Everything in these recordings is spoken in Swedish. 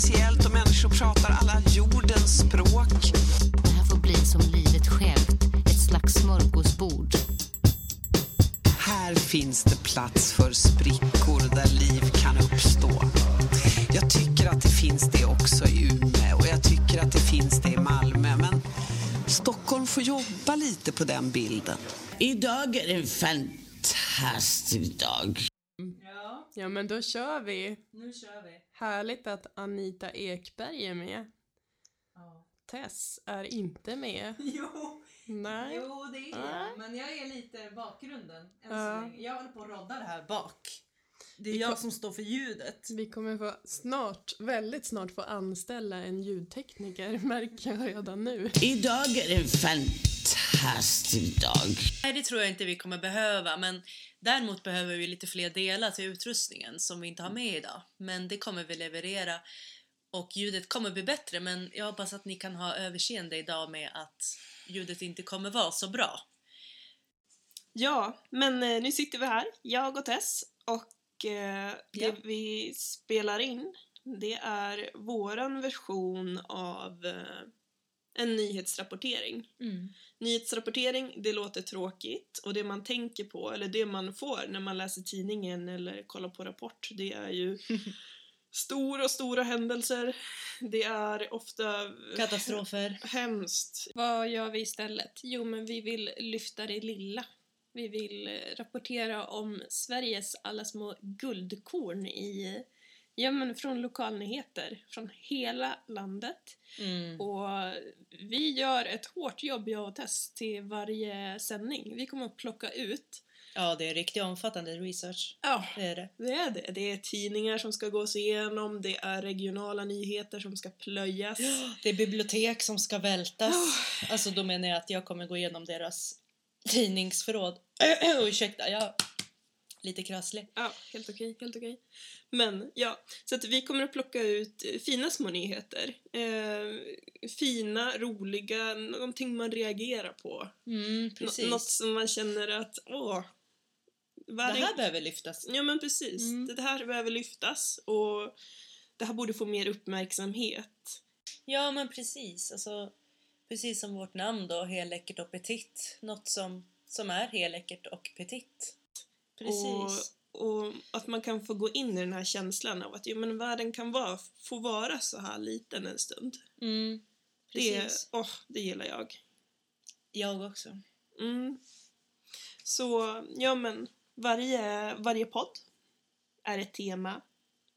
speciellt och människor pratar alla jordens språk. Det här får bli som livet självt, ett slags smörgåsbord. Här finns det plats för sprickor där liv kan uppstå. Jag tycker att det finns det också i Umeå och jag tycker att det finns det i Malmö. Men Stockholm får jobba lite på den bilden. Idag är en fantastisk dag. Ja. ja, men då kör vi. Nu kör vi. Härligt att Anita Ekberg är med. Ja. Tess är inte med. Jo, Nej. jo det är jag. Men jag är lite bakgrunden än Ja. så länge. Jag håller på att rodda det här bak. Det är Vi jag kom- som står för ljudet. Vi kommer få snart, väldigt snart få anställa en ljudtekniker, märker jag redan nu. Idag är en fantastisk dag. Nej, det tror jag inte vi kommer behöva. Men däremot behöver vi lite fler delar till utrustningen som vi inte har med idag. Men det kommer vi leverera. Och ljudet kommer bli bättre. Men jag hoppas att ni kan ha överseende idag med att ljudet inte kommer vara så bra. Ja, men eh, nu sitter vi här, jag och Tess, och eh, det Ja. vi spelar in, det är våran version av eh, en nyhetsrapportering. Nyhetsrapportering, det låter tråkigt och det man tänker på, eller det man får när man läser tidningen eller kollar på Rapport, det är ju stora, stora händelser. Det är ofta Katastrofer. hemskt. Vad gör vi istället? Jo, men vi vill lyfta det lilla. Vi vill eh, rapportera om Sveriges alla små guldkorn i, ja men från lokalnyheter från hela landet. Mm. Och vi gör ett hårt jobb, jag och Tess, till varje sändning. Vi kommer att plocka ut, Ja, det är riktigt omfattande research. ja, Det är det. det är det. Det är tidningar som ska gås igenom, det är regionala nyheter som ska plöjas. Det är bibliotek som ska vältas. Alltså då menar jag att jag kommer gå igenom deras tidningsförråd. Ursäkta, jag lite krasslig. Ja, helt okej, helt okej. Men ja, så att vi kommer att plocka ut eh, fina små nyheter. Eh, fina, roliga, någonting man reagerar på. Mm, Nå- något som man känner att, åh, det världen... här behöver lyftas. Ja men precis, Mm. det här behöver lyftas och det här borde få mer uppmärksamhet. Ja, men precis. Alltså, precis som vårt namn då, helläckert och petit. Något som, som är helläckert och petit. Precis. Och, och att man kan få gå in i den här känslan av att jo, men världen kan vara, få vara så här liten en stund. Mm, Det, precis. åh, det gillar jag. Jag också. Mm. Så, ja men, varje, varje podd är ett tema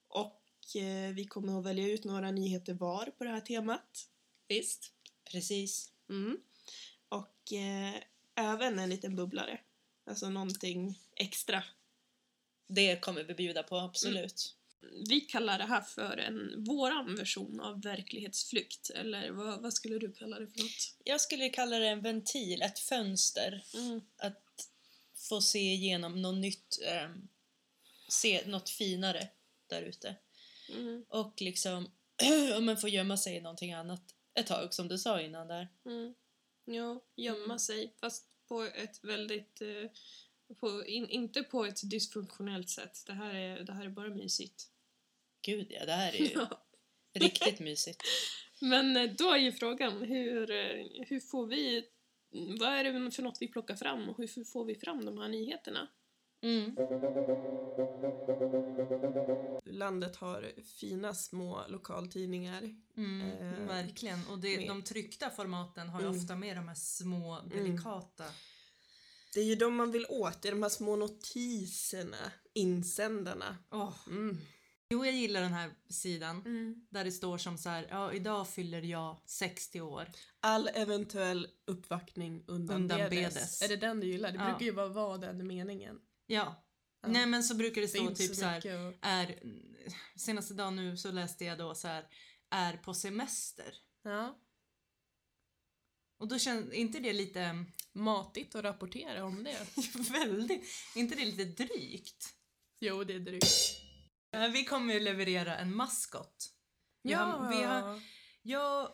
och eh, vi kommer att välja ut några nyheter var på det här temat. Visst? Precis. Mm. Och eh, även en liten bubblare. Alltså någonting extra. Det kommer vi bjuda på, absolut. Vi kallar det här för en våran version av verklighetsflykt. Eller vad, vad skulle du kalla det för något? Jag skulle kalla det en ventil, ett fönster. Mm. Att få se igenom något nytt, ehm, se något finare där ute. Mm. Och liksom, om man får gömma sig i någonting annat ett tag, som du sa innan där. Mm. Ja, gömma Mm. sig. Fast på ett väldigt... Eh, på, in, inte på ett dysfunktionellt sätt. Det här är, det här är bara mysigt. Gud ja, det här är ju Ja. riktigt mysigt. Men eh, då är ju frågan, hur, eh, hur får vi... Vad är det för något vi plockar fram och hur får vi fram de här nyheterna? Mm. Landet har fina små lokaltidningar. Mm, Eh, verkligen. Och det, med- de tryckta formaten har ju Mm. ofta med de här små, delikata... Det är ju de man vill åt, det är de här små notiserna, insändarna. Åh. Mm. Jo, jag gillar den här sidan. Mm. Där det står som så här, ja idag fyller jag 60 år. All eventuell uppvaktning undanbedes. Undanbedes. Är det den du gillar? Det Ja. brukar ju bara vara den meningen. Ja. Ja. Nej men så brukar det stå typ så så här, att- är, senaste dagen nu så läste jag då så här, är på semester. Ja. Och då känns, inte det lite, Matigt att rapportera om det. väldigt, inte det lite drygt? Jo, det är drygt. Eh, Vi kommer ju leverera en maskot. Vi har, vi har, jag,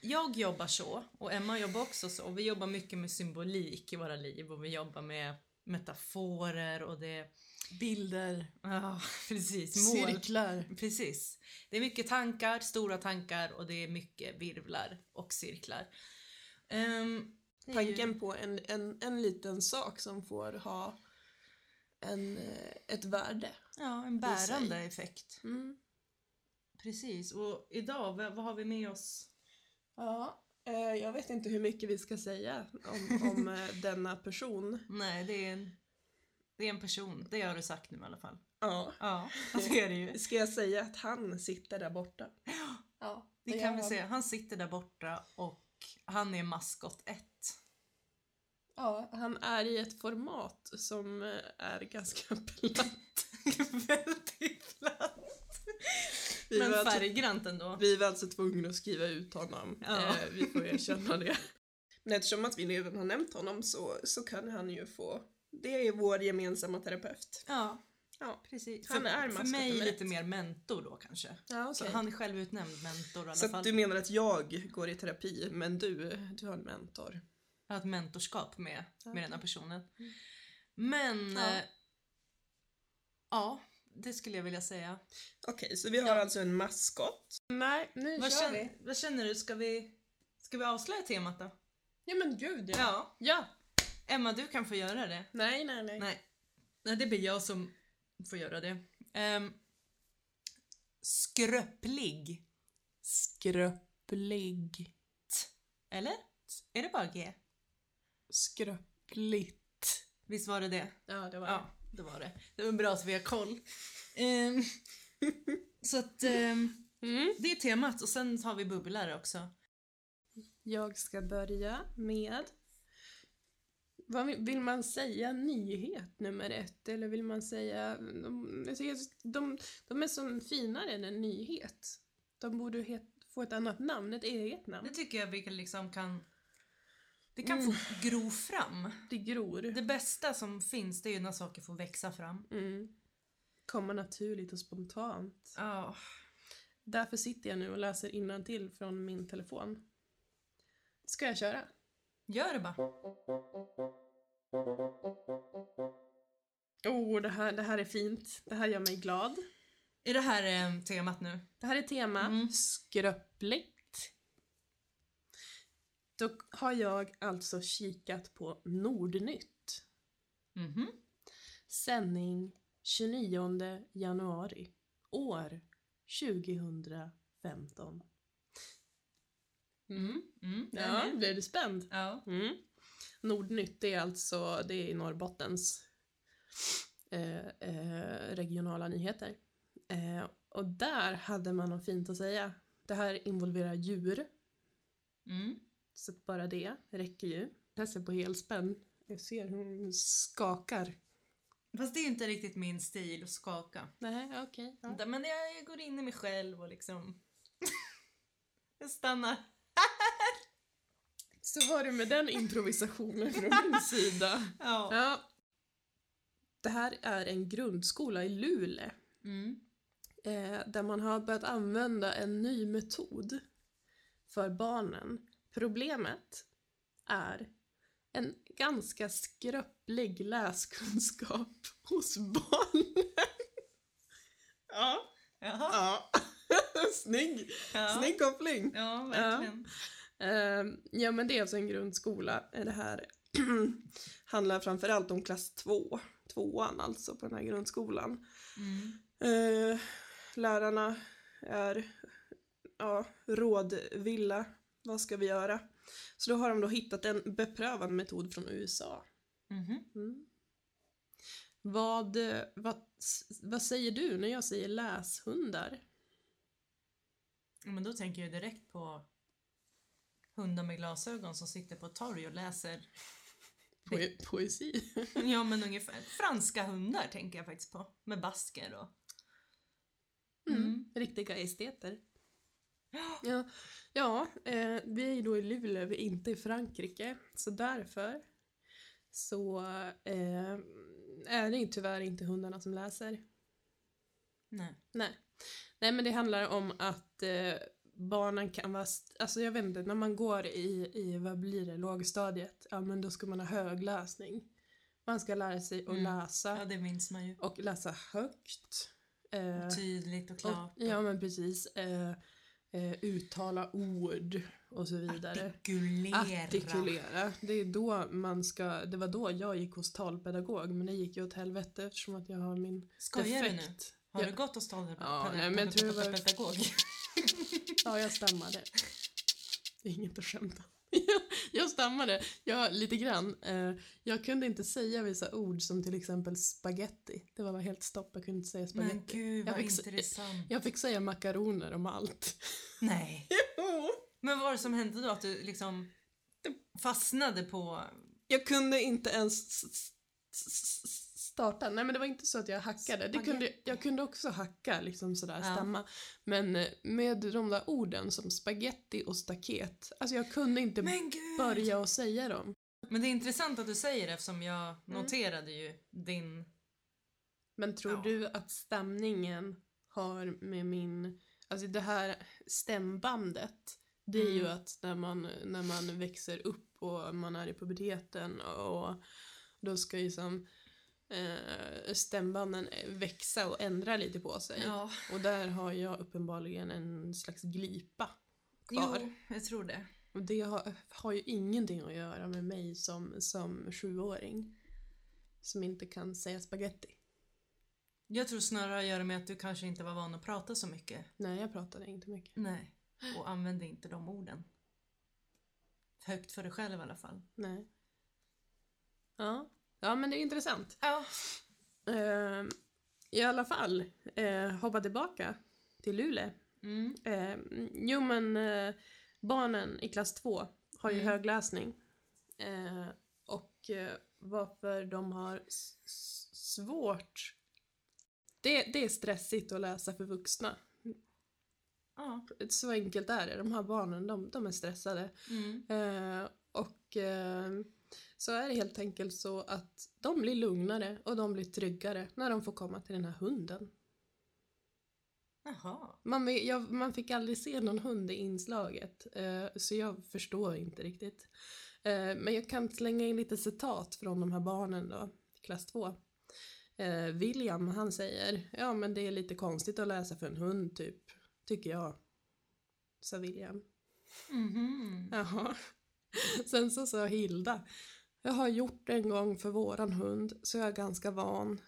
jag jobbar så och Emma jobbar också så. Vi jobbar mycket med symbolik i våra liv och vi jobbar med metaforer och det Bilder, Ja, precis. Mål. cirklar. Precis. Det är mycket tankar, stora tankar och det är mycket virvlar och cirklar. Ju- Tanken på en, en, en liten sak som får ha en, eh, ett värde. Ja, en bärande effekt. Mm. Precis. Och idag, vad, vad har vi med oss? Ja, jag vet inte hur mycket vi ska säga om, om eh, denna person. Nej, det är en, det är en person. Det har du sagt nu i alla fall. Ja. Ja, det är det ju. Ska jag säga att han sitter där borta? Ja, Det kan vi han. säga. Han sitter där borta och han är maskot 1. Ja, han är i ett format som eh, är ganska platt. Väldigt platt. Vi Men var alltså- färggrant ändå. Vi var alltså tvungna att skriva ut honom. Ja. Eh, vi får erkänna det. Men eftersom att vi redan har nämnt honom så, så kan han ju få... Det är vår gemensamma terapeut. Ja, Ja. precis. Han för, är för mig lite mer mentor då kanske. Ja, Så okej. han är självutnämnd mentor i alla Så fall. att du menar att jag går i terapi men du, du har en mentor? Jag har ett mentorskap med, med den här personen. Men Ja. ja. ja, det skulle jag vilja säga. Okej, så vi har Ja. alltså en maskot. Nej, nu Vad kör känner, vi. vad känner du? Ska vi, ska vi avslöja temat då? Ja men gud ja. Ja. Ja. Emma, du kan få göra det. Nej, nej, nej. Nej. Nej, det blir jag som får göra det. Um, skröplig. Skröplig. Eller? Är det bara G? Skröpligt. Visst var det det? Ja, det var Ja, det var det. Det var bra att vi har koll. Ehm, så att ehm, det. Mm. det är temat och sen har vi bubblare också. Jag ska börja med... Vad vill- man säga nyhet nummer ett? Eller vill man säga... De, jag tycker att de, de är som finare än en nyhet. De borde het, få ett annat namn, ett eget namn. Det tycker jag vi liksom kan... Det kan få gro fram. Det gror. Det bästa som finns det är ju när saker får växa fram. Mm. Komma naturligt och spontant. Ja. Därför sitter jag nu och läser till från min telefon. Ska jag köra? Gör det bara. Oh, det här, det här är fint. Det här gör mig glad. Är det här ehm, temat nu? Det här är tema Mm. skröpligt. Då har jag alltså kikat på Nordnytt. Mhm. Sändning 29 januari år 2015. Mm. Mm. är Ja, blev du spänd? Ja. Mm. Nordnytt är alltså det är i Norrbottens eh, eh, regionala nyheter. Eh, och där hade man något fint att säga. Det här involverar djur, Mm. Så bara det räcker ju. Ser på helspänn. Jag ser hur hon skakar. Fast det är ju inte riktigt min stil att skaka. Nej, okej. ja. Men jag, går in i mig själv och liksom... jag stannar. Så var det med den improvisationen från min sida. Ja. Ja. Det här är en grundskola i Luleå. Mm. eh, där man har börjat använda en ny metod för barnen. Problemet är en ganska skröplig läskunskap hos barnen. ja, Jaha. ja. Snygg, Ja. snygg koppling. Ja, verkligen. Eh, ja, men det är alltså en grundskola. Det här handlar framförallt om klass 2, tvåan alltså på den här grundskolan. Mm. Eh, lärarna är ja, rådvilla. Vad ska vi göra? Så då har de då hittat en beprövad metod från USA. Mhm. Mm. Vad, eh, vad, vad säger du när jag säger läshundar? Men då tänker jag direkt på hundar med glasögon som sitter på ett torg och läser. Po- poesi? Ja men ungefär. Franska hundar tänker jag faktiskt på. Med basker och... Mm. Riktiga esteter. Ja, ja eh, vi är ju då i Luleå, vi är inte i Frankrike. Så därför så eh, är det ju tyvärr inte hundarna som läser. Nej. Nej. Nej men det handlar om att eh, barnen kan vara, alltså jag vet inte, när man går i, i vad blir det, lågstadiet, ja men då ska man ha högläsning. Man Man ska lära sig att Mm. läsa Ja, det minns man ju. och läsa högt. Eh, Tydligt och och, klart. ja men precis. Eh, eh, uttala ord och så vidare. Artikulera. Artikulera. Det är då man ska, det var då jag gick hos talpedagog men det gick ju åt helvete eftersom att jag har min Skojar du nu? defekt. Har Ja. du gått hos tal- Ja, men jag tror var-? Ja, jag stammade. Det är inget att skämta. Jag stammade, ja, lite grann. Eh, Jag kunde inte säga vissa ord som till exempel spaghetti. Det var bara helt stopp, jag kunde inte säga Men spaghetti. gud Jag vad fick se- intressant. Jag fick säga makaroner om allt. Nej. Men vad var det som hände då? Att du liksom fastnade på... Jag kunde inte ens starta. Nej men det var inte så att jag hackade. Det kunde, jag kunde också hacka, liksom sådär, Ja. stämma. Men eh, med de där orden som spaghetti och staket, alltså jag kunde inte börja och säga dem. Men det är intressant att du säger det eftersom jag Mm. noterade ju din... Men tror Ja. du att stämningen har med min, alltså det här stämbandet, det är ju Mm. att när man, när man växer upp och man är i puberteten och då ska ju som eh, stämbanden växa och ändra lite på sig. Ja. Och där har jag uppenbarligen en slags glipa kvar. Jo, jag tror det. Och det har, har ju ingenting att göra med mig som, som sjuåring. Som inte kan säga spaghetti. Jag tror snarare att göra med att du kanske inte var van att prata så mycket. Nej, jag pratade inte mycket. Nej. Och använde inte de orden. Högt för dig själv i alla fall. Nej. Ja, ja men det är intressant. Ja. Eh, I alla fall, eh, hoppa tillbaka till Luleå. Mm. Eh, jo men eh, barnen i klass 2 har ju Mm. högläsning. Eh, och eh, varför de har svårt det, det är stressigt att läsa för vuxna. Ja. Så enkelt är det. De här barnen, de, de är stressade. Mm. Eh, och eh, så är det helt enkelt så att de blir lugnare och de blir tryggare när de får komma till den här hunden. Jaha. Man, jag, man fick aldrig se någon hund i inslaget, eh, så jag förstår inte riktigt. Eh, men jag kan slänga in lite citat från de här barnen då, klass 2. Eh, William, han säger, ja men det är lite konstigt att läsa för en hund typ, tycker jag. Sa William. Mhm. Jaha. Sen så sa Hilda, jag har gjort det en gång för våran hund, så jag är ganska van.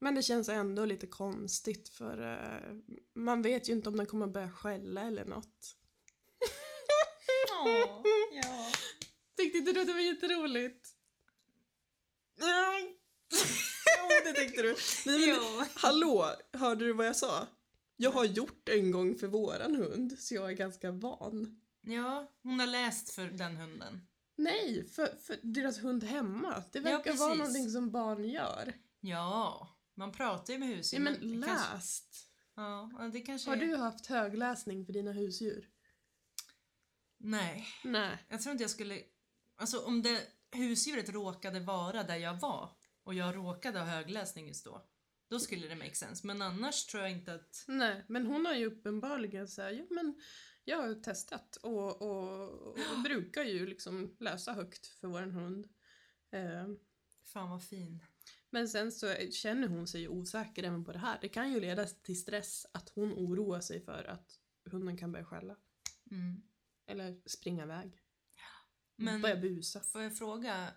Men det känns ändå lite konstigt för eh, man vet ju inte om den kommer börja skälla eller något. Åh, ja. Tyckte inte du att det var jätteroligt? Ja, det tyckte du. Nej, men, Jo. hallå, hörde du vad jag sa? Jag har gjort en gång för våran hund, så jag är ganska van. Ja, hon har läst för den hunden. Nej, för, för deras hund hemma. Det Ja, verkar vara precis. någonting som barn gör. Ja, man pratar ju med husdjur. Ja, men det kanske- läst. Ja, ja, det kanske Har du haft högläsning för dina husdjur? Nej, Nej. jag tror inte jag skulle... Alltså om det husdjuret råkade vara där jag var och jag råkade ha högläsning just då, då skulle det make sense. Men annars tror jag inte att... Nej, men hon har ju uppenbarligen så här, ja men jag har testat och, och, och brukar ju liksom läsa högt för vår hund. Eh, Fan vad fin. men sen så känner hon sig osäker även på det här. Det kan ju leda till stress att hon oroar sig för att hunden kan börja skälla. Mm. Eller springa iväg. Men Börja busa. får jag fråga,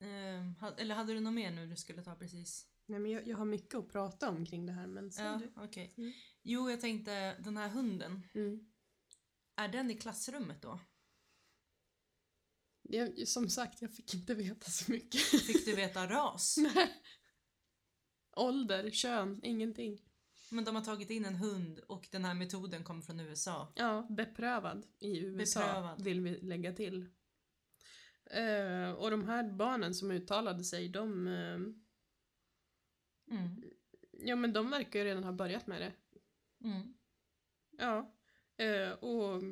eh, ha- eller hade du något mer nu du skulle ta precis? Nej men jag, jag har mycket att prata om kring det här men säg Ja, du. okej. Mm. Jo, jag tänkte den här hunden, Mm. Är den i klassrummet då? Jag, som sagt, jag fick inte veta så mycket. Fick du veta ras? Nej. Ålder, kön, ingenting. Men de har tagit in en hund och den här metoden kommer från USA. Ja, beprövad i USA Beprövad. vill vi lägga till. Eh, och de här barnen som uttalade sig, de, eh, Mm. ja men de verkar ju redan ha börjat med det. Mm. Ja. Eh, och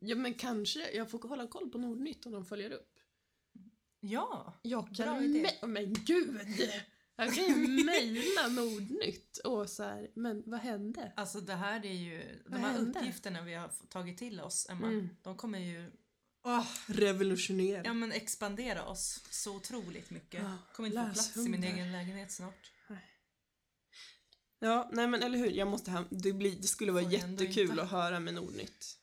ja men kanske, jag får hålla koll på Nordnytt om de följer upp. Ja, Jag Bra kan idé. me- men gud! Jag kan ju mejla Nordnytt och så här, men vad hände? alltså det här är ju, de Vad här hände? uppgifterna vi har tagit till oss, Emma, Mm. de kommer ju Åh, Revolutionera. ja men expandera oss så otroligt mycket. Ja, Kommer inte få plats i min egen lägenhet snart. Ja, nej men eller hur, jag måste hem. Det, blir, det skulle vara jättekul inte. att höra med Nordnytt.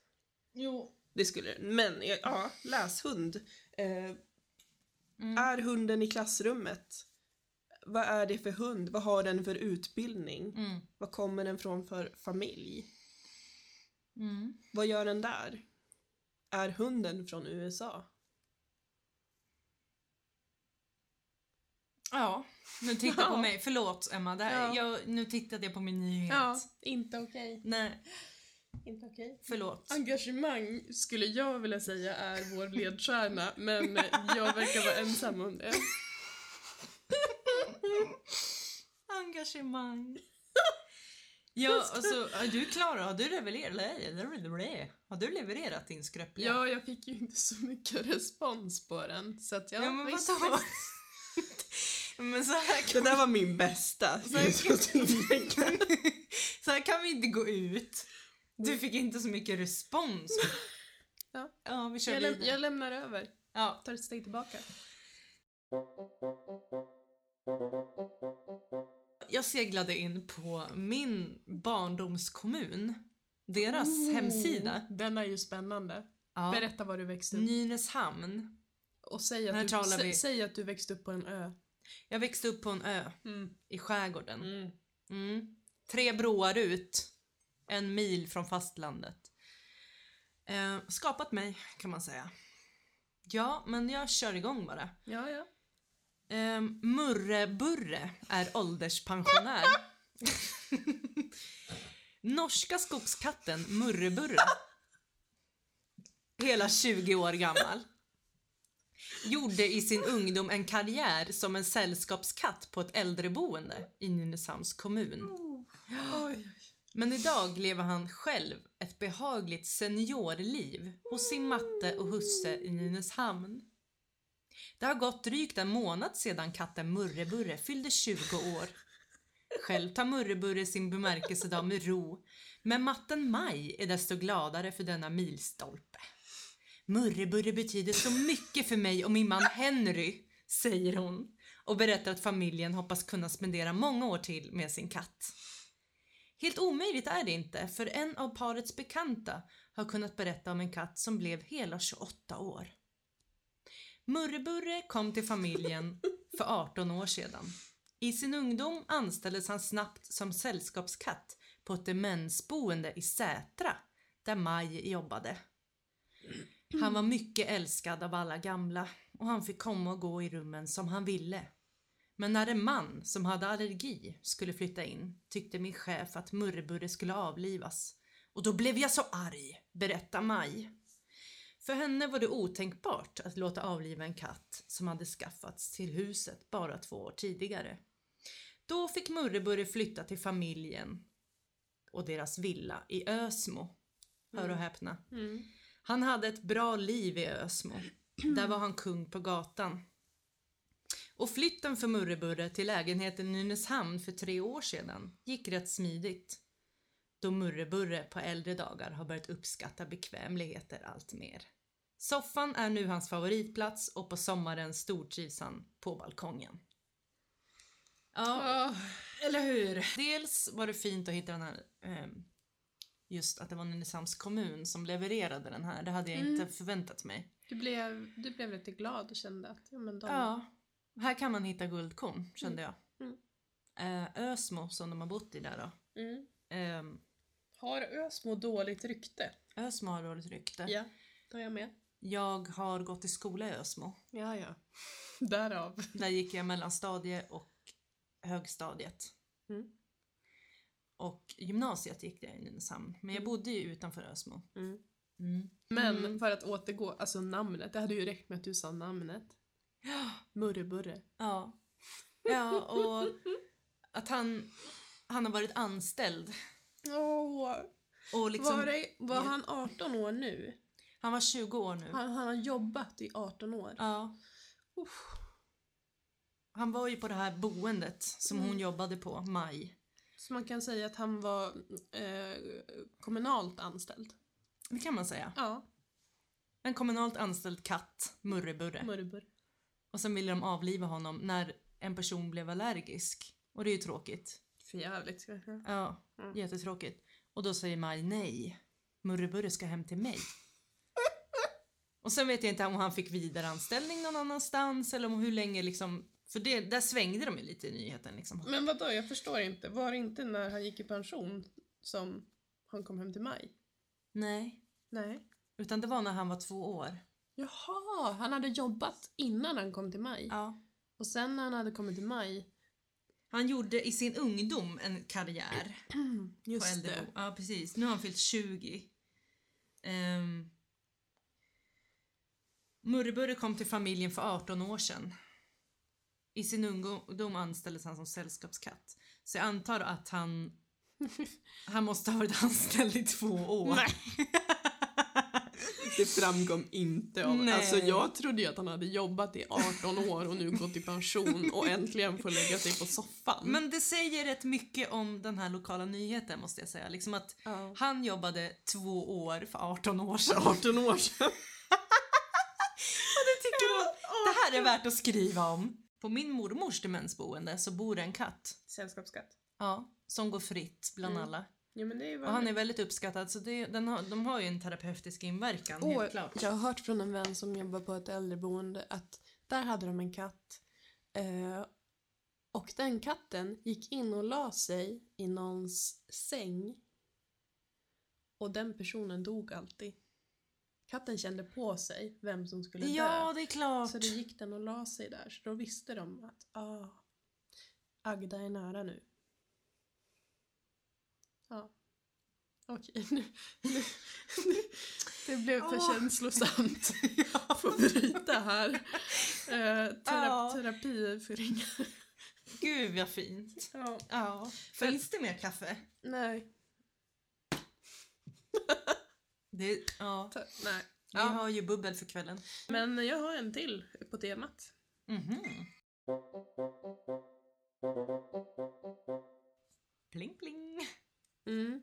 Jo. Det skulle det. Men ja, ja, läshund. Eh, Mm. Är hunden i klassrummet? Vad är det för hund? Vad har den för utbildning? Mm. Vad kommer den från för familj? Mm. Vad gör den där? Är hunden från USA? Ja, nu tittar på mig. Förlåt Emma, det här, Ja. jag, nu tittade jag på min nyhet. Ja, inte okej. Nej, Inte okej. förlåt. Engagemang skulle jag vilja säga är vår ledstjärna, men jag verkar vara ensam om det. Engagemang. Ja, alltså, är du klar? Har du levererat? Har du levererat din skröpliga? Ja, jag fick ju inte så mycket respons på den, så att jag... Ja, men visst, vadå? Men så här, Det kan, där var min bästa. Så här- så här kan vi inte gå ut. Du fick inte så mycket respons. Ja. Ja, vi kör jag, läm- jag lämnar över. Ja. Tar ett steg tillbaka. Jag seglade in på min barndomskommun. Deras hemsida. Den är ju spännande. Ja. Berätta var du växte upp. Nynäshamn. Och säg att, du, vi- säg att du växte upp på en ö. Jag växte upp på en ö Mm. i skärgården. Mm. Mm. Tre broar ut. En mil från fastlandet. Eh, skapat mig, kan man säga. Ja, men jag kör igång bara. Ja, ja. Eh, Murre Burre är ålderspensionär. Norska skogskatten Murre Burre. Hela 20 år gammal. Gjorde i sin ungdom en karriär som en sällskapskatt på ett äldreboende i Nynäshamns kommun. Oj. Men idag lever han själv ett behagligt seniorliv hos sin matte och husse i Nynäshamn. Det har gått drygt en månad sedan katten Murreburre fyllde 20 år. Själv tar Murreburre sin bemärkelsedag med ro, men matten Maj är desto gladare för denna milstolpe. Murreburre betyder så mycket för mig och min man Henry, säger hon och berättar att familjen hoppas kunna spendera många år till med sin katt. Helt omöjligt är det inte, för en av parets bekanta har kunnat berätta om en katt som blev hela 28 år. Murreburre kom till familjen för 18 år sedan. I sin ungdom anställdes han snabbt som sällskapskatt på ett demensboende i Sätra, där Maj jobbade. Han var mycket älskad av alla gamla och han fick komma och gå i rummen som han ville. Men när en man som hade allergi skulle flytta in tyckte min chef att Murreburre skulle avlivas. Och då blev jag så arg, berättar Maj. För henne var det otänkbart att låta avliva en katt som hade skaffats till huset bara två år tidigare. Då fick Murreburre flytta till familjen och deras villa i Ösmo. Hör och häpna. Mm. Han hade ett bra liv i Ösmo. Där var han kung på gatan. Och flytten för Murreburre till lägenheten i Nynäshamn för tre år sedan gick rätt smidigt. Då Murreburre på äldre dagar har börjat uppskatta bekvämligheter allt mer. Soffan är nu hans favoritplats och på sommaren stortrivs han på balkongen. Ja, eller hur? Dels var det fint att hitta den här ehm, just att det var Nynäshamns kommun som levererade den här. Det hade jag inte förväntat mig. Du, blev, du blev lite glad och kände att ja, men de... Ja, här kan man hitta guldkorn kände jag. Mm. Eh, Ösmo som de har bott i där då. Mm. Eh, Har Ösmo dåligt rykte? Ösmo har dåligt rykte. Ja, tar jag med. Jag har gått i skola i Ösmo. Ja, ja. Därav. Där gick jag mellanstadie och högstadiet. Mm. Och gymnasiet gick jag i Nynäshamn. Men jag bodde ju utanför Ösmo. Mm. Mm. Men Mm. för att återgå, alltså namnet, det hade ju räckt med att du sa namnet. Murreburre. Ja. Ja, och att han, han har varit anställd. Åh! Och liksom, var det, var han 18 år nu? Han var 20 år nu. Han, han har jobbat i 18 år. Ja. Uff. Han var ju på det här boendet som hon jobbade på, Maj. Så man kan säga att han var eh, kommunalt anställd. Det kan man säga. Ja. En kommunalt anställd katt, Murreburre. Murrbur. Och sen ville de avliva honom när en person blev allergisk. Och det är ju tråkigt. För jävligt kanske. Ja, Mm. jättetråkigt. Och då säger Maj nej. Murreburre ska hem till mig. Och sen vet jag inte om han fick vidareanställning någon annanstans eller om hur länge liksom... För det, där svängde de ju lite i nyheten liksom. Men vadå, jag förstår inte. Var det inte när han gick i pension som han kom hem till maj? Nej. Nej. Utan det var när han var två år. Jaha, han hade jobbat innan han kom till maj. Ja. Och sen när han hade kommit till maj, Han gjorde i sin ungdom en karriär på just äldrebo. det. Ja, precis. Nu har han fyllt 20. Um, Murreburre kom till familjen för 18 år sedan. I sin ungdom anställdes han som sällskapskatt. Så jag antar att han, han måste ha varit anställd i två år. Nej. Det framkom inte av... Nej. Alltså jag trodde ju att han hade jobbat i 18 år och nu gått i pension och äntligen får lägga sig på soffan. Men det säger rätt mycket om den här lokala nyheten måste jag säga. Liksom att Ja. han jobbade två år för 18 år sedan. 18 år sedan. Jag tycker då, det här är värt att skriva om. På min mormors demensboende så bor en katt. Sällskapsskatt. Ja, som går fritt bland Mm. alla. Ja men det är Och han är väldigt uppskattad så det, den har, de har ju en terapeutisk inverkan Åh, helt klart. Jag har hört från en vän som jobbar på ett äldreboende att där hade de en katt. Eh, och den katten gick in och la sig i någons säng. Och den personen dog alltid. Katten kände på sig vem som skulle Ja, dö. det är klart. Så då gick den och la sig där. Så då visste de att ah, Agda är nära nu. Ja. Okej, nu, nu, nu. Det blev för Åh. känslosamt. Får bryta här. Eh, tera, Ja. Terapiföringar. Gud vad fint. Ja. Ja. Finns det mer kaffe? Nej. Det, ja. Ta, nej. Vi Ja. har ju bubbel för kvällen. Men jag har en till på temat. Mhm. Pling pling. Mm.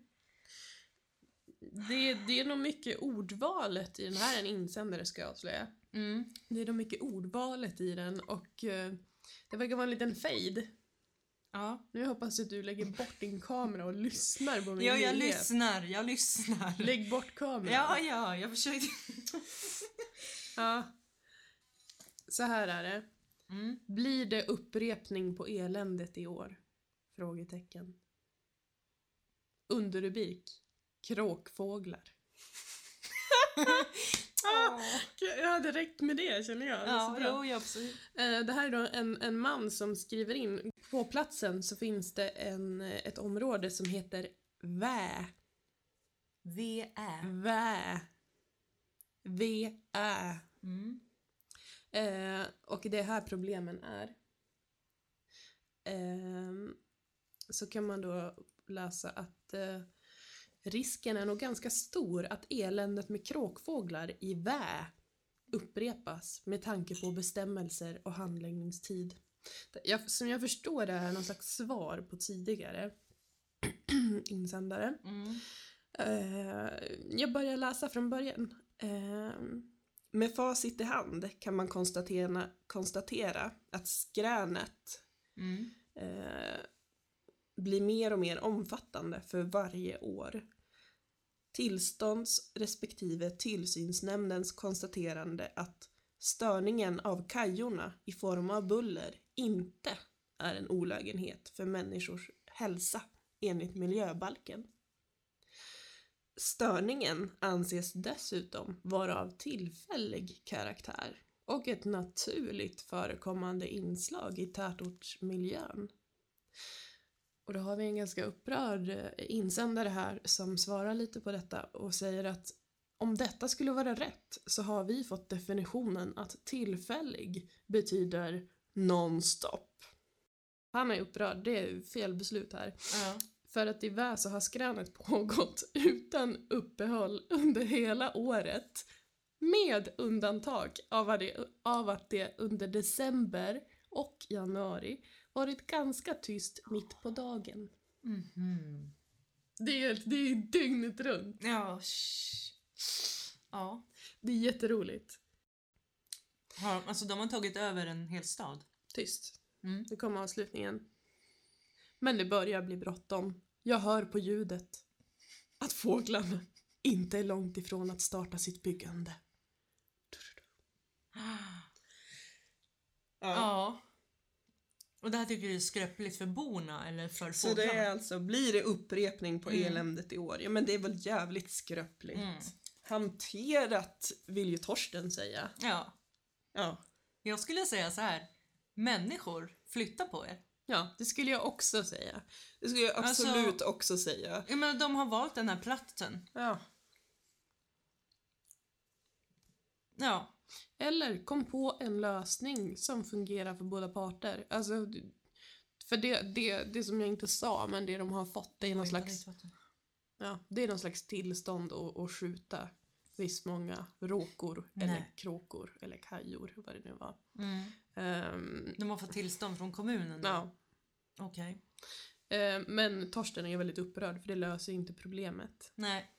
Det, det är nog mycket ordvalet i den här en insändare ska jag avslöja. Mm. Det är nog mycket ordvalet i den och eh, det verkar vara en liten fade. Ja. Nu hoppas jag att du lägger bort din kamera och lyssnar på min ja, jag nyhet. lyssnar. Jag lyssnar. Lägg bort kameran. Ja, ja, jag försökte. Ja. Så här är det. Mm. Blir det upprepning på eländet i år? Frågetecken. Underrubrik. Kråkfåglar. Jag hade räckt med det känner jag. Ja, jo, ja, absolut. Eh, Det här är då en, en man som skriver in. På platsen så finns det en, ett område som heter Vä. V-Ä. Vä. V-Ä. Mm. Eh, och det är här problemen är. Ehm, så kan man då läsa att eh, risken är nog ganska stor att eländet med kråkfåglar i Vä upprepas med tanke på bestämmelser och handläggningstid. Jag, som jag förstår det är någon slags svar på tidigare insändare. Mm. Eh, jag börjar läsa från början. Eh, med facit i hand kan man konstatera, konstatera att skränet Mm. eh, blir mer och mer omfattande för varje år. Tillstånds respektive tillsynsnämndens konstaterande att störningen av kajorna i form av buller inte är en olägenhet för människors hälsa enligt miljöbalken. Störningen anses dessutom vara av tillfällig karaktär och ett naturligt förekommande inslag i tätortsmiljön. Och då har vi en ganska upprörd eh, insändare här som svarar lite på detta och säger att om detta skulle vara rätt så har vi fått definitionen att tillfällig betyder non-stop. Han är upprörd, det är fel beslut här. Ja. För att i Vä så har skränet pågått utan uppehåll under hela året. Med undantag av att det, av att det under december och januari varit ganska tyst mitt på dagen. Mhm. Det är, det är dygnet runt. Ja. sh- Ja. Det är jätteroligt. Har, alltså de har tagit över en hel stad. Tyst. Mm. Nu kommer avslutningen. Men det börjar bli bråttom. Jag hör på ljudet att fåglarna inte är långt ifrån att starta sitt byggande. Ja. Och det här tycker du är skröpligt för borna eller för Så fåglarna? det är alltså, blir det upprepning på Mm. eländet i år? Ja men det är väl jävligt skröpligt. Mm. Hanterat vill ju Torsten säga. Ja. Ja. Jag skulle säga så här. Människor, flytta på er. Ja, det skulle jag också säga. Det skulle jag Alltså- absolut också säga. Jag menar, de har valt den här platsen. Ja. Ja. Eller kom på en lösning som fungerar för båda parter. Alltså, för det, det, det som jag inte sa, men det de har fått, det är någon Oj, slags, ja, det är någon slags tillstånd att, att skjuta visst många råkor eller Nej. kråkor eller kajor, vad det nu var. Mm. Ehm, De har fått tillstånd från kommunen? då? ja. Okej. Ehm, men Torsten är väldigt upprörd för det löser inte problemet. Nej.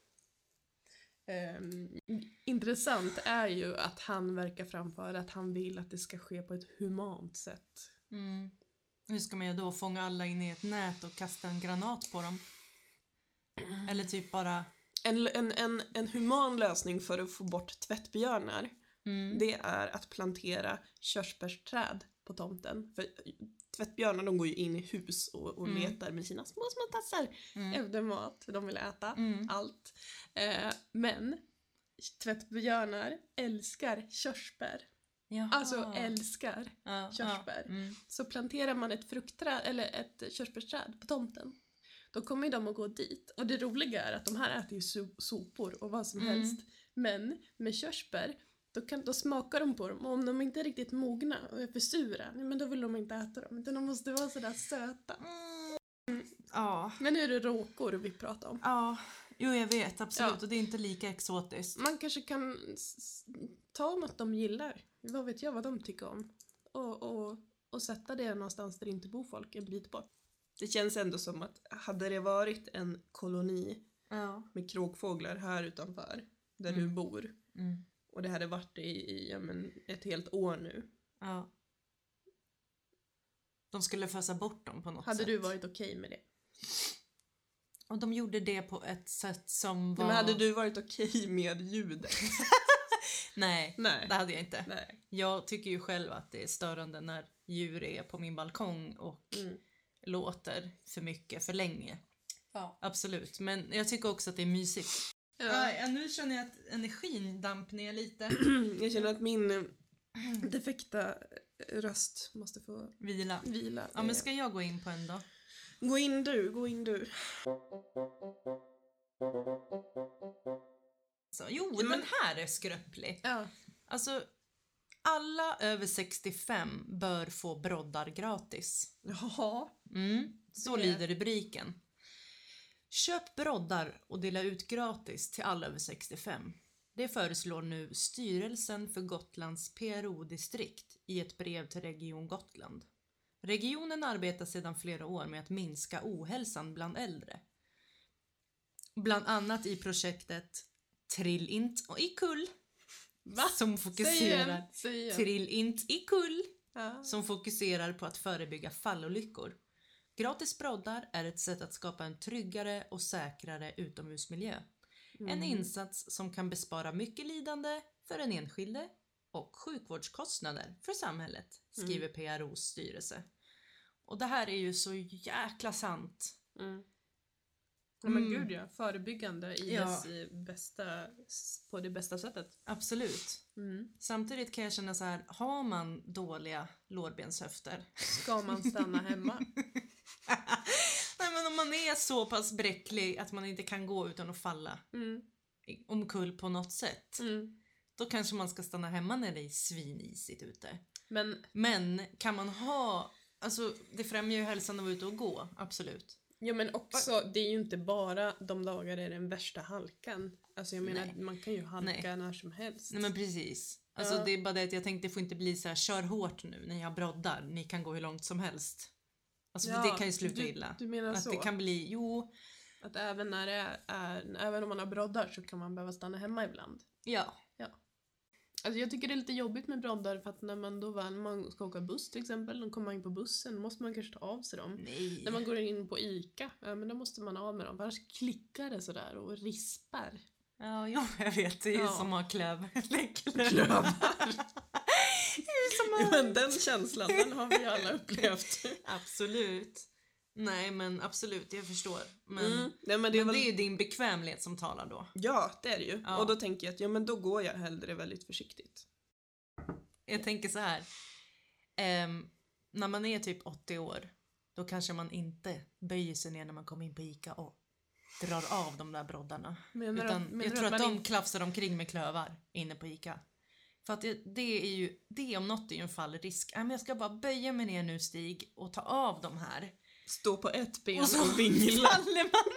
Ehm, intressant är ju att han verkar framföra att han vill att det ska ske på ett humant sätt. Mm. Hur ska man då? Fånga alla in i ett nät och kasta en granat på dem? Eller typ bara... En, en, en, en human lösning för att få bort tvättbjörnar Mm. det är att plantera körsbärsträd på tomten. För tvättbjörnar de går ju in i hus och, och Mm. letar med sina små, små tassar Mm. efter mat. De vill äta Mm. allt. Eh, men tvättbjörnar älskar körsbär. Jaha. Alltså älskar. ja, körsbär. Ja. Mm. Så planterar man ett fruktträd eller ett körsbärsträd på tomten då kommer ju de att gå dit. Och det roliga är att de här äter ju so- sopor och vad som Mm. helst. Men med körsbär då, kan, då smakar de på dem och om de inte är riktigt mogna och är för sura, nej, men då vill de inte äta dem. Utan de måste vara sådär söta. Ja. Men nu är det råkor vi pratar om. Ja. Jo, jag vet. Absolut. Ja. Och det är inte lika exotiskt. Man kanske kan ta något de gillar, vad vet jag vad de tycker om, och, och, och sätta det någonstans där det inte bor folk en bit bort. Det känns ändå som att hade det varit en koloni Ja. med kråkfåglar här utanför, där Mm. du bor, Mm. och det hade varit det i, i ja, men, ett helt år nu, Ja. De skulle fösa bort dem på något hade sätt. du varit okej med det? Och de gjorde det på ett sätt som var... Men hade du varit okej med ljudet? Nej, Nej. det hade jag inte. Nej. Jag tycker ju själv att det är störande när djur är på min balkong och Mm. Låter för mycket för länge. Ja. Absolut, men jag tycker också att det är mysigt. Ja. Ja, nu känner jag att energin damp ner lite. Jag känner att min eh, defekta röst måste få Vila. vila. Ja, men ska jag gå in på en då? Gå in du, gå in du. Så, jo, men- den här är skröplig. Ja. Alltså, alla över 65 bör få broddar gratis. Jaha. Mm, så Det- lyder rubriken. Köp broddar och dela ut gratis till alla över 65. Det föreslår nu styrelsen för Gotlands PRO-distrikt i ett brev till Region Gotland. Regionen arbetar sedan flera år med att minska ohälsan bland äldre. Bland annat i projektet Trill int och i kull. Va? Som fokuserar. Säg igen. Trill int i kull Ja. som fokuserar på att förebygga fallolyckor. Gratis broddar är ett sätt att skapa en tryggare och säkrare utomhusmiljö. En Mm. insats som kan bespara mycket lidande för den enskilde och sjukvårdskostnader för samhället, skriver PROs styrelse. Och det här är ju så jäkla sant. Mm. Ja, men Mm. gud ja, förebyggande i Ja. dess bästa, på det bästa sättet. Absolut. Mm. Samtidigt kan jag känna så här, har man dåliga lårbenshöfter Ska man stanna hemma? Nej men om man är så pass bräcklig att man inte kan gå utan att falla Mm. omkull på något sätt. Mm. Då kanske man ska stanna hemma när det är svinisigt ute. Men Men kan man ha, alltså det främjar ju hälsan att vara ute och gå, absolut. Ja men också, det är ju inte bara de dagar det är den värsta halkan. Alltså jag menar, Nej. man kan ju halka Nej. när som helst. Nej men precis. Alltså Ja. det är bara det att jag tänkte det får inte bli så här, kör hårt nu när jag broddar, ni kan gå hur långt som helst. Alltså Ja, det kan ju sluta du, illa. Du menar Att så? det kan bli, jo, Att även när det är, även om man har broddar så kan man behöva stanna hemma ibland. ja. Alltså jag tycker det är lite jobbigt med broddar för att när man då väl man ska åka buss till exempel, då kommer man in på bussen, då måste man kanske ta av sig dem. Nej. När man går in på ICA, ja men då måste man av med dem, annars klickar det sådär och rispar. Ja, ja, jag vet. Det är Ja. som att ha klöv. Klövar. Som Ja, men den känslan, den har vi alla upplevt. Absolut. Nej, men absolut, jag förstår. Men, Mm. Nej, men det är men väl... det är din bekvämlighet som talar då. Ja, det är det ju. Ja. Och då tänker jag att ja, men då går jag hellre väldigt försiktigt. Jag tänker så här. ehm, när man är typ 80 år, då kanske man inte böjer sig ner när man kommer in på ICA och drar av de där broddarna. Menar Utan menar jag tror att att de in- klafsar omkring med klövar inne på ICA. För att det, det är ju, det om något är ju en fallrisk. Nej, men jag ska bara böja mig ner nu Stig och ta av de här. Stå på ett ben Och och, så vingla. faller man.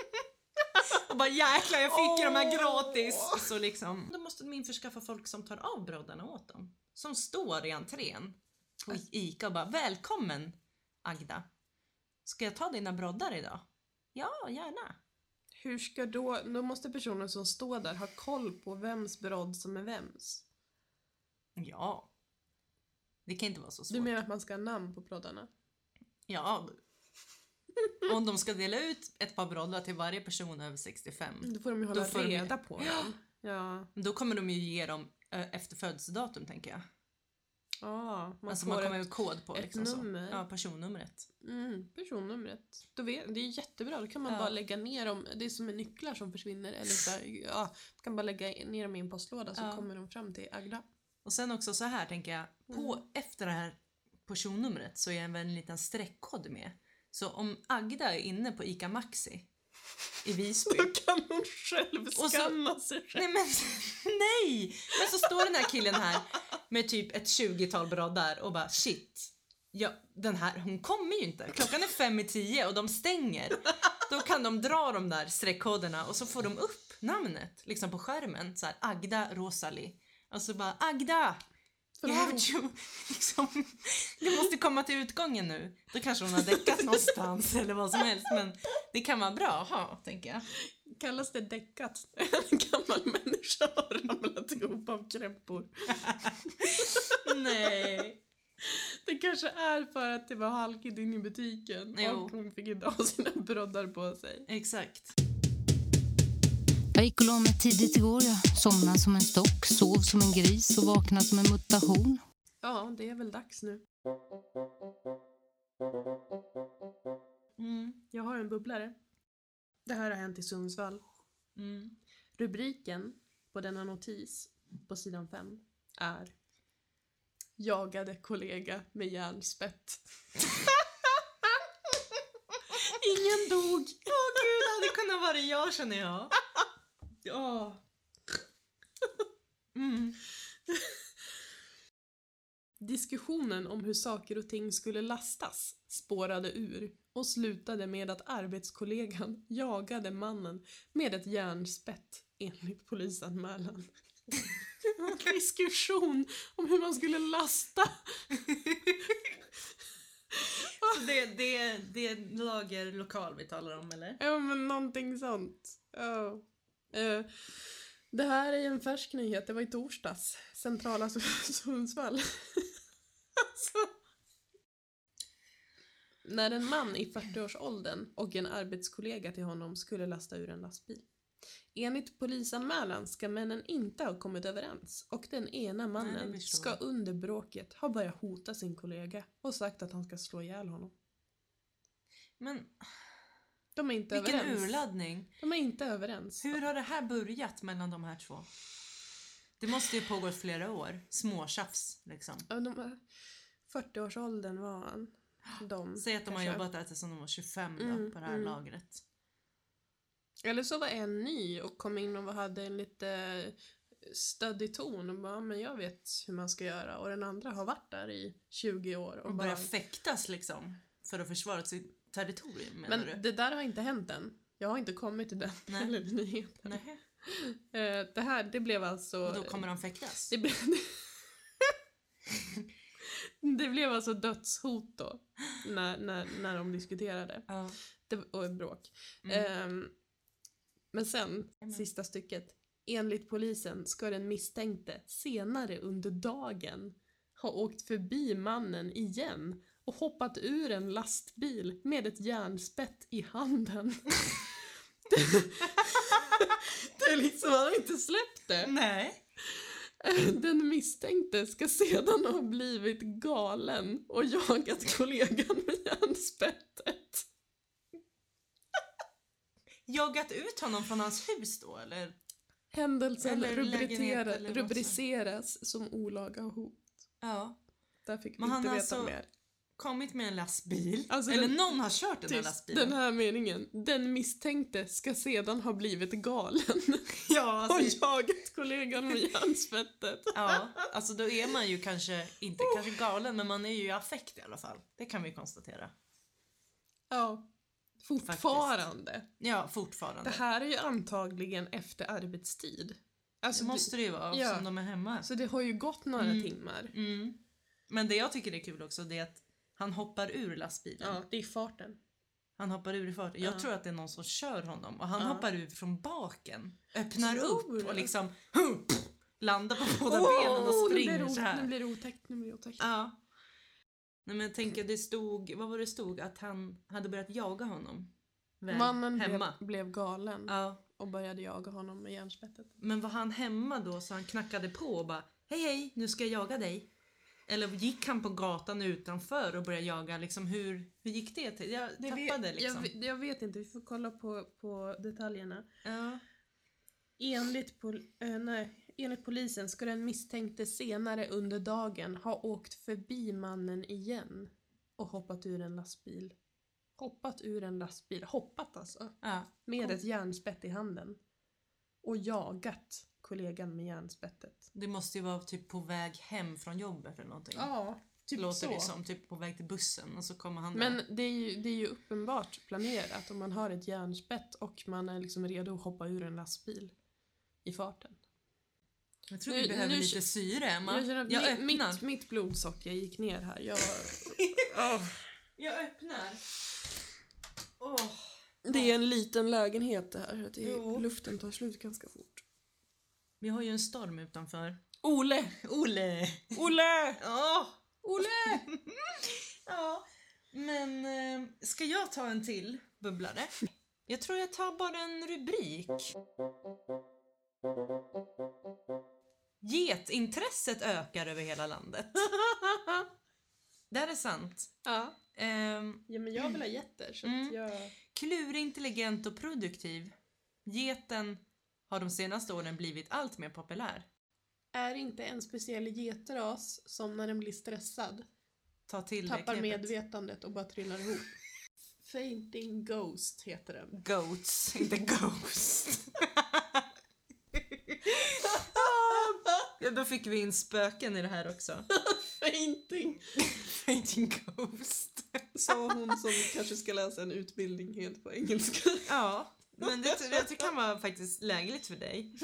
och bara jäklar jag fick ju de här gratis. Så liksom. Då måste de införskaffa folk som tar av broddarna åt dem. Som står i entrén på ICA och bara välkommen Agda. Ska jag ta dina broddar idag? Ja, gärna. Hur ska då, då måste personen som står där ha koll på vems brodd som är vems. Ja. Det kan inte vara så svårt. Du menar att man ska ha namn på broddarna? Ja. Om de ska dela ut ett par broddar till varje person över 65, Då får de ju hålla de ju- reda på dem. Ja. då kommer de ju ge dem ö, efter födelsedatum tänker jag. Ja, man alltså får man kommer ju kod på ett liksom nummer. Så. Ja, personnumret. mm, personnumret. Då vet, det är jättebra, då kan man Ja. bara lägga ner dem. Det är som med nycklar som försvinner. Eller så här, ja, man kan bara lägga ner dem i en postlåda så Ja. kommer de fram till Agda. Och sen också så här tänker jag, på, Mm. efter det här personnumret så är det en liten streckkod med. Så om Agda är inne på ICA Maxi i Visby Då kan hon själv skanna sig själv. Nej men nej! Men så står den här killen här med typ ett 20-tal broddar och bara shit. Ja, den här, hon kommer ju inte. Klockan är fem i tio och de stänger. Då kan de dra de där streckkoderna och så får de upp namnet liksom på skärmen. Så här, Agda Rosali. Och så bara Agda! You have to, liksom, du måste komma till utgången nu. Då kanske hon har däckat någonstans eller vad som helst. Men det kan vara bra att ha, tänker jag. Kallas det däckat? En gammal människa har ramlat ihop av krämpor. Nej. Det kanske är för att det var halkigt in i butiken Jo. och hon fick inte ha sina broddar på sig. Exakt. Jag gick och la mig tidigt igår. Jag somnade som en stock, sov som en gris och vaknade som en mutation. Ja, det är väl dags nu. Mm. Jag har en bubblare. Det här har hänt i Sundsvall. Mm. Rubriken på denna notis på sidan 5 är Jagade kollega med järnspett. Ingen dog. Åh gud, det hade kunnat vara jag känner jag. Ja. Mm. Diskussionen om hur saker och ting skulle lastas spårade ur och slutade med att arbetskollegan jagade mannen med ett järnspett enligt polisanmälan. Diskussion om hur man skulle lasta. Så det, det, det är en lagerlokal vi talar om eller? Ja men någonting sånt. Ja. Eh, det här är en färsk nyhet, det var i torsdags. Centrala Sundsvall. alltså. När en man i 40-årsåldern och en arbetskollega till honom skulle lasta ur en lastbil. Enligt polisanmälan ska männen inte ha kommit överens och den ena Nej, mannen förstår ska under bråket ha börjat hota sin kollega och sagt att han ska slå ihjäl honom. Men De är inte vilken överens. urladdning. De är inte överens. Hur har det här börjat mellan de här två? Det måste ju pågå i flera år. Småtjafs liksom. Ja, de var 40-årsåldern var han. De, Säg att de har jobbat där tills de var 25 då, Mm, på det här mm. lagret. Eller så var en ny och kom in och hade en lite stöddig ton och bara, men jag vet hur man ska göra. Och den andra har varit där i 20 år och Och bara... fäktas liksom. För att försvara sitt territorium menar Men du? det där har inte hänt än. Jag har inte kommit till den Nej. eller nyheten. Nej. Eh, Det här, det blev alltså... Och då kommer de fäktas? Det blev, det blev alltså dödshot då. När, när, när de diskuterade. Ja. Det, och ett bråk. Mm. Ehm, men sen, sista stycket. Enligt polisen ska den misstänkte senare under dagen ha åkt förbi mannen igen och hoppat ur en lastbil med ett järnspett i handen. det är liksom, han har inte släppt det. Nej. Den misstänkte ska sedan ha blivit galen och jagat kollegan med järnspettet. Jagat ut honom från hans hus då eller? Händelsen Eller rubricera, rubriceras som olaga hot. Ja. Där fick vi Men inte veta alltså mer. Kommit med en lastbil. Alltså, eller den- någon har kört den här lastbilen. den här meningen. Den misstänkte ska sedan ha blivit galen Ja, och alltså, jagat kollegan med järnspettet. ja, alltså då är man ju kanske, inte kanske galen, men man är ju i affekt i alla fall. Det kan vi konstatera. Ja. Fortfarande. Ja, fortfarande. Det här är ju antagligen efter arbetstid. Alltså det måste det ju vara, ja. som de är hemma. Så det har ju gått några Mm. timmar. Mm. Men det jag tycker är kul också, det är att han hoppar ur lastbilen. Ja, det är farten. Han hoppar ur i farten. Jag Ja. tror att det är någon som kör honom och han Ja. hoppar ur från baken. Öppnar upp och liksom landar på båda benen och springer så här. Nu blir det otäckt, nu blir det otäckt. Ja. Nej men tänker det stod, vad var det stod? Att han hade börjat jaga honom. Väl, Mannen hemma. blev, blev galen Ja. och började jaga honom med järnspettet. Men var han hemma då så han knackade på och bara Hej hej, nu ska jag jaga dig. Eller gick han på gatan utanför och började jaga? Liksom hur, hur gick det till? Jag Det tappade vet, liksom. jag, jag vet inte, vi får kolla på, på detaljerna. Ja. Enligt, pol, eh, nej, enligt polisen ska den misstänkte senare under dagen ha åkt förbi mannen igen och hoppat ur en lastbil. Hoppat ur en lastbil, hoppat alltså, ja. med ett järnspett i handen. Och jagat kollegan med järnspettet. Det måste ju vara typ på väg hem från jobbet eller någonting. Ja, typ Låter så. det som. Typ på väg till bussen och så kommer han där. Men det är, ju, det är ju uppenbart planerat om man har ett järnspett och man är liksom redo att hoppa ur en lastbil i farten. Jag tror Nu- vi behöver nu- lite syre Emma. Jag jag öppnar. mitt, mitt blodsocker gick ner här. Jag, Åh. Jag öppnar. Åh. Det är en liten lägenhet det här. Det är, luften tar slut ganska fort. Vi har ju en storm utanför. Ole! Olle! Ole! Åh! Ole! Ja, men eh, ska jag ta en till bubblare? Jag tror jag tar bara en rubrik. Getintresset ökar över hela landet. Det här är sant. ja. Ehm, ja, men jag vill ha getter så Mm. jag... klurig, intelligent och produktiv. Geten har de senaste åren blivit allt mer populär. Är inte en speciell getras som när den blir stressad Ta till det tappar knepet. medvetandet och bara trillar ihop. Fainting Ghost heter den. Goats, inte Ghost. ja, då fick vi in spöken i det här också. Fainting! Fainting Ghost. Sa hon som kanske ska läsa en utbildning helt på engelska. Ja, men det, jag tycker kan vara faktiskt lägligt för dig.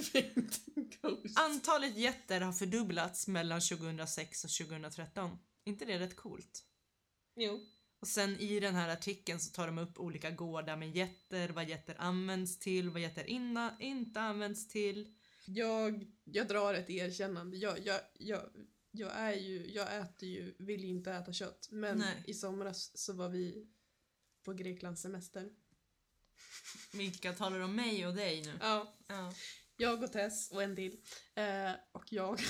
Antalet jätter har fördubblats mellan 2006 och 2013. inte det rätt coolt? Jo. Och sen i den här artikeln så tar de upp olika gårdar med jätter, vad jätter används till, vad jätter inna, inte används till. Jag, jag drar ett erkännande. Jag, jag, jag, jag är ju, jag äter ju, vill inte äta kött. Men Nej. i somras så var vi på Greklands semester. Vilka talar om mig och dig nu? Ja, Ja. jag och Tess och en till. Eh, och jag,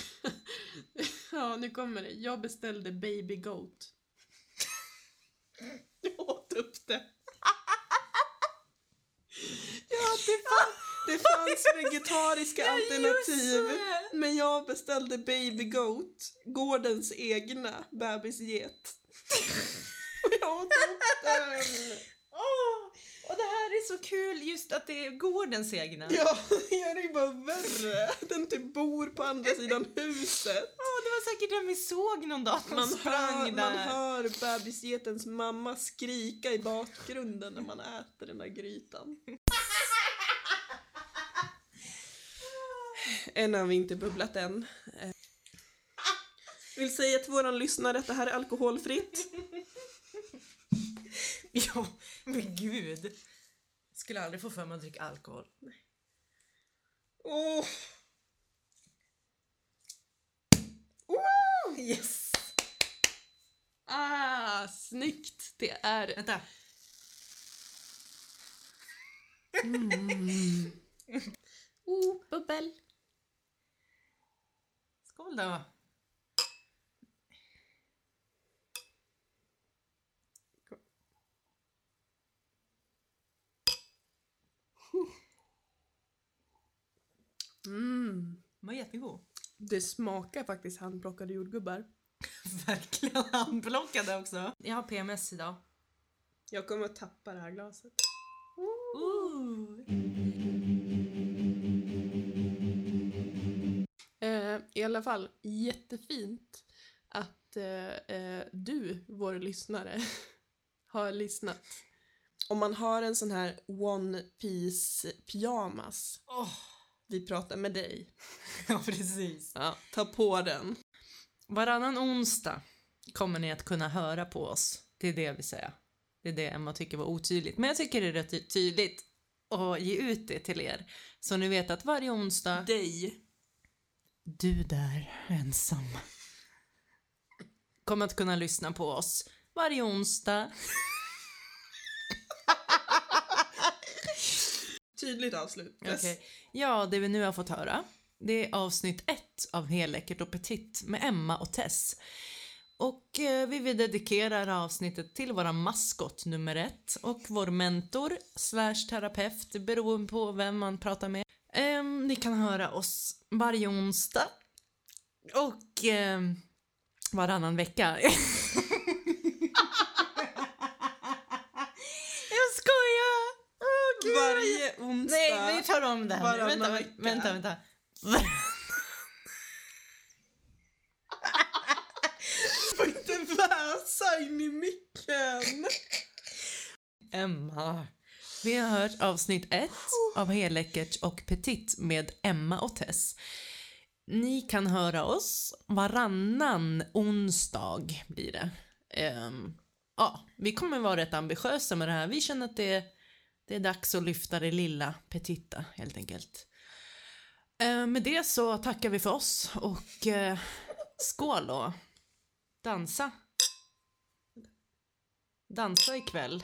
ja nu kommer det. Jag beställde baby goat. Jag åt upp det. Ja, det, fann, det fanns vegetariska alternativ. Men jag beställde baby goat, gårdens egna bebisget. Jag åt upp den. Åh, och det här är så kul just att det är gårdens egna. Ja, det gör det ju bara värre. Den typ bor på andra sidan huset. Åh, det var säkert den vi såg någon dag. Man Man sprang hör, där. man hör bebisgetens mamma skrika i bakgrunden när man äter den där grytan. Än har vi inte bubblat än. Eh. Vill säga till våran lyssnare att det här är alkoholfritt. Ja, men gud. Skulle aldrig få för mig att dricka alkohol. Åh! Yes! Ah, snyggt! Det är... Vänta. Oh, bubbel. Skål då. Mm. Den var jättegod. Det smakar faktiskt handplockade jordgubbar. Verkligen handplockade också. Jag har PMS idag. Jag kommer att tappa det här glaset. Ooh. Eh, I alla fall, jättefint att eh, eh, du, vår lyssnare, har lyssnat. Om man har en sån här one piece pyjamas, Åh, vi pratar med dig. ja, precis. Ja, ta på den. Varannan onsdag kommer ni att kunna höra på oss. Det är det vill säga. Det är det Emma tycker var otydligt. Men jag tycker det är rätt ty- tydligt att ge ut det till er. Så ni vet att varje onsdag... Dig. Du där ensam. Kommer att kunna lyssna på oss varje onsdag. Tydligt avslut. Okej. Ja, det vi nu har fått höra, det är avsnitt ett av Helläckert och Petit med Emma och Tess. Och eh, vi vill dedikera det här avsnittet till våra maskot nummer ett och vår mentor slash terapeut, beroende på vem man pratar med. Ehm, ni kan höra oss varje onsdag och ehm, varannan vecka. Jag skojar! Åh, gud. Varje onsdag. Nej, vi tar om det här Vänta, vecka. vänta, vänta. får inte väsa in i micken. Emma. Vi har hört avsnitt ett av Helläckert och Petit med Emma och Tess. Ni kan höra oss varannan onsdag blir det. Ehm, ja, vi kommer vara rätt ambitiösa med det här. Vi känner att det, det är dags att lyfta det lilla petita helt enkelt. Eh, med det så tackar vi för oss och eh, skål och Dansa. Dansa ikväll.